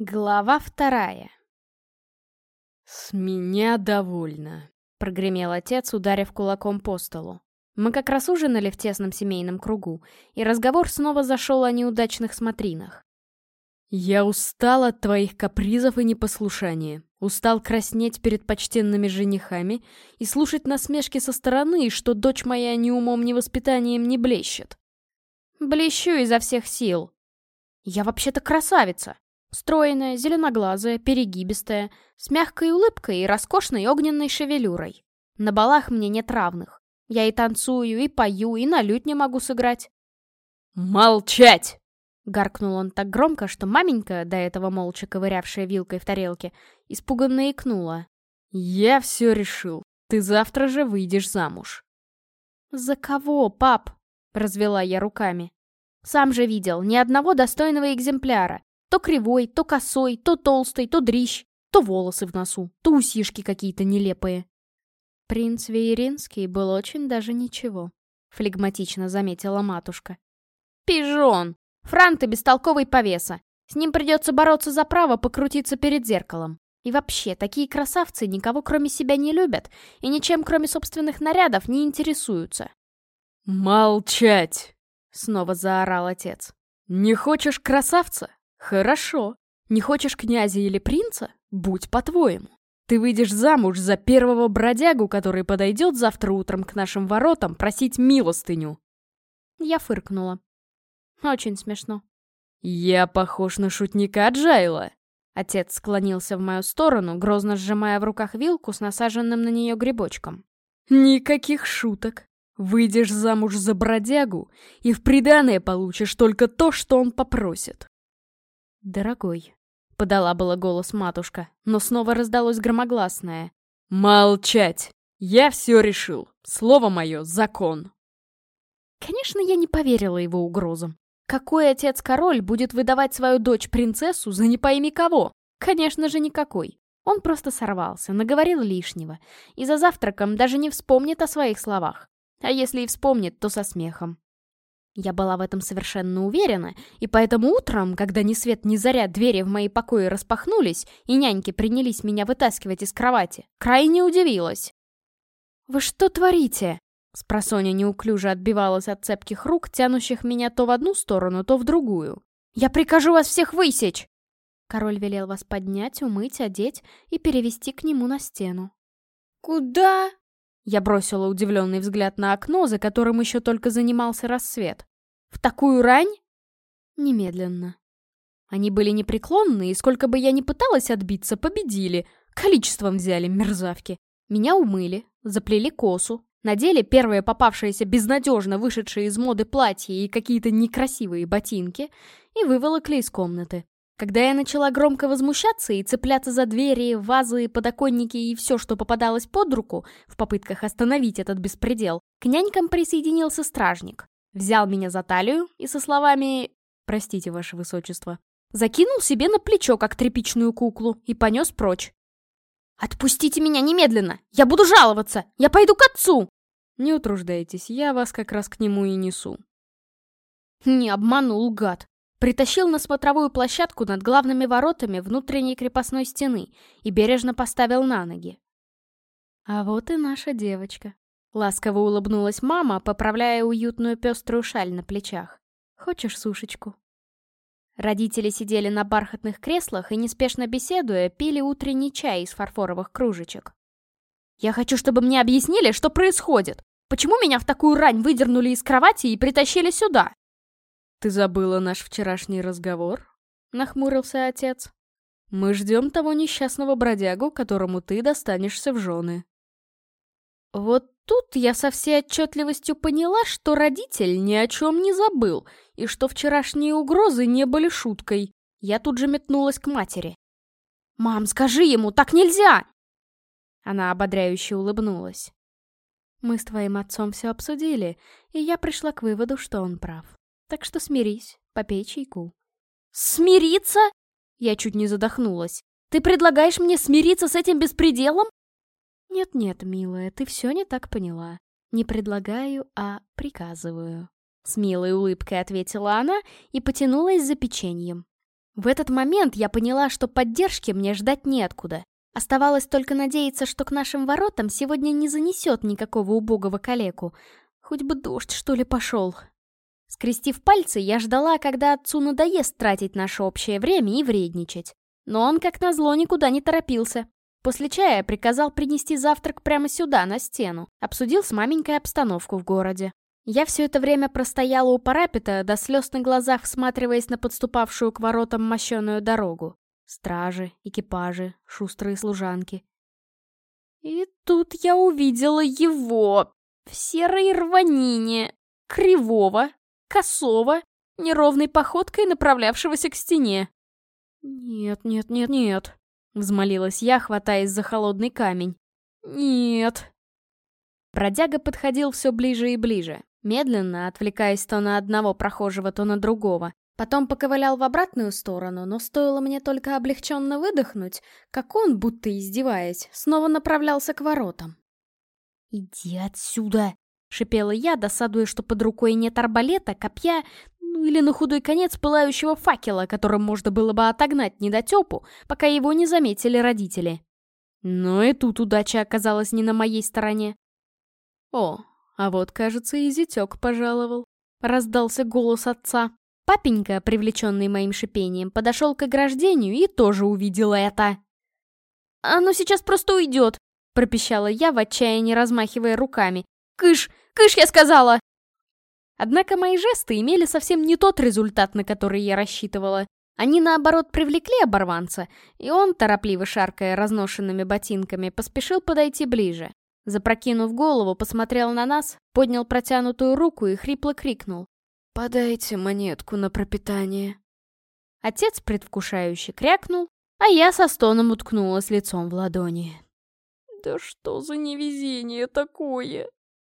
Глава вторая. «С меня довольно», — прогремел отец, ударив кулаком по столу. Мы как раз ужинали в тесном семейном кругу, и разговор снова зашел о неудачных смотринах. «Я устал от твоих капризов и непослушания, устал краснеть перед почтенными женихами и слушать насмешки со стороны, что дочь моя ни умом, ни воспитанием не блещет». «Блещу изо всех сил. Я вообще-то красавица!» Стройная, зеленоглазая, перегибистая, с мягкой улыбкой и роскошной огненной шевелюрой. На балах мне нет равных. Я и танцую, и пою, и на лютне могу сыграть. «Молчать!» Гаркнул он так громко, что маменька, до этого молча ковырявшая вилкой в тарелке, испуганно икнула. «Я все решил. Ты завтра же выйдешь замуж». «За кого, пап?» — развела я руками. «Сам же видел, ни одного достойного экземпляра. То кривой, то косой, то толстый, то дрищ, то волосы в носу, то усишки какие-то нелепые. Принц Вееринский был очень даже ничего, флегматично заметила матушка. Пижон! Франт и бестолковый повеса. С ним придется бороться за право покрутиться перед зеркалом. И вообще, такие красавцы никого кроме себя не любят и ничем кроме собственных нарядов не интересуются. «Молчать!» — снова заорал отец. «Не хочешь красавца? Хорошо. Не хочешь князя или принца? Будь по-твоему. Ты выйдешь замуж за первого бродягу, который подойдет завтра утром к нашим воротам просить милостыню. Я фыркнула. Очень смешно. Я похож на шутника Джайла. Отец склонился в мою сторону, грозно сжимая в руках вилку с насаженным на нее грибочком. Никаких шуток. Выйдешь замуж за бродягу, и в приданое получишь только то, что он попросит. «Дорогой», — подала было голос матушка, но снова раздалось громогласное. «Молчать! Я все решил. Слово мое — закон». Конечно, я не поверила его угрозам. Какой отец-король будет выдавать свою дочь-принцессу за не пойми кого? Конечно же, никакой. Он просто сорвался, наговорил лишнего. И за завтраком даже не вспомнит о своих словах. А если и вспомнит, то со смехом. Я была в этом совершенно уверена, и поэтому утром, когда ни свет ни заря двери в мои покои распахнулись, и няньки принялись меня вытаскивать из кровати, крайне удивилась. «Вы что творите?» Спросоня неуклюже отбивалась от цепких рук, тянущих меня то в одну сторону, то в другую. «Я прикажу вас всех высечь!» Король велел вас поднять, умыть, одеть и перевести к нему на стену. «Куда?» Я бросила удивленный взгляд на окно, за которым еще только занимался рассвет. «В такую рань?» Немедленно. Они были непреклонны, и сколько бы я ни пыталась отбиться, победили. Количеством взяли, мерзавки. Меня умыли, заплели косу, надели первые попавшиеся безнадежно вышедшие из моды платья и какие-то некрасивые ботинки и выволокли из комнаты. Когда я начала громко возмущаться и цепляться за двери, вазы, подоконники и все, что попадалось под руку, в попытках остановить этот беспредел, к нянькам присоединился стражник. Взял меня за талию и со словами «Простите, ваше высочество», закинул себе на плечо, как тряпичную куклу, и понес прочь. «Отпустите меня немедленно! Я буду жаловаться! Я пойду к отцу!» «Не утруждайтесь, я вас как раз к нему и несу». Не обманул, гад. Притащил на смотровую площадку над главными воротами внутренней крепостной стены и бережно поставил на ноги. «А вот и наша девочка», — ласково улыбнулась мама, поправляя уютную пеструю шаль на плечах. «Хочешь сушечку?» Родители сидели на бархатных креслах и, неспешно беседуя, пили утренний чай из фарфоровых кружечек. «Я хочу, чтобы мне объяснили, что происходит. Почему меня в такую рань выдернули из кровати и притащили сюда?» «Ты забыла наш вчерашний разговор?» — нахмурился отец. «Мы ждем того несчастного бродягу, которому ты достанешься в жены». Вот тут я со всей отчетливостью поняла, что родитель ни о чем не забыл, и что вчерашние угрозы не были шуткой. Я тут же метнулась к матери. «Мам, скажи ему, так нельзя!» Она ободряюще улыбнулась. «Мы с твоим отцом все обсудили, и я пришла к выводу, что он прав. Так что смирись, попей чайку. Смириться? Я чуть не задохнулась. Ты предлагаешь мне смириться с этим беспределом? Нет-нет, милая, ты все не так поняла. Не предлагаю, а приказываю. С милой улыбкой ответила она и потянулась за печеньем. В этот момент я поняла, что поддержки мне ждать неоткуда. Оставалось только надеяться, что к нашим воротам сегодня не занесет никакого убогого калеку. Хоть бы дождь, что ли, пошел. Скрестив пальцы, я ждала, когда отцу надоест тратить наше общее время и вредничать. Но он, как назло, никуда не торопился. После чая приказал принести завтрак прямо сюда, на стену. Обсудил с маменькой обстановку в городе. Я все это время простояла у парапета, до слез на глазах всматриваясь на подступавшую к воротам мощеную дорогу. Стражи, экипажи, шустрые служанки. И тут я увидела его в серой рванине, кривого, косого, неровной походкой направлявшегося к стене. «Нет, нет, нет, нет», — взмолилась я, хватаясь за холодный камень. «Нет». Бродяга подходил все ближе и ближе, медленно, отвлекаясь то на одного прохожего, то на другого. Потом поковылял в обратную сторону, но стоило мне только облегченно выдохнуть, как он, будто издеваясь, снова направлялся к воротам. «Иди отсюда!» — шипела я, досадуя, что под рукой нет арбалета, копья, ну или на худой конец пылающего факела, которым можно было бы отогнать недотепу, пока его не заметили родители. Но и тут удача оказалась не на моей стороне. «О, а вот, кажется, и зятек пожаловал», — раздался голос отца. Папенька, привлеченный моим шипением, подошел к ограждению и тоже увидел это. «Оно сейчас просто уйдет», — пропищала я в отчаянии, размахивая руками. «Кыш! Кыш, я сказала!» Однако мои жесты имели совсем не тот результат, на который я рассчитывала. Они, наоборот, привлекли оборванца, и он, торопливо шаркая разношенными ботинками, поспешил подойти ближе. Запрокинув голову, посмотрел на нас, поднял протянутую руку и хрипло крикнул. «Подайте монетку на пропитание». Отец предвкушающе крякнул, а я со стоном уткнулась лицом в ладони. «Да что за невезение такое?»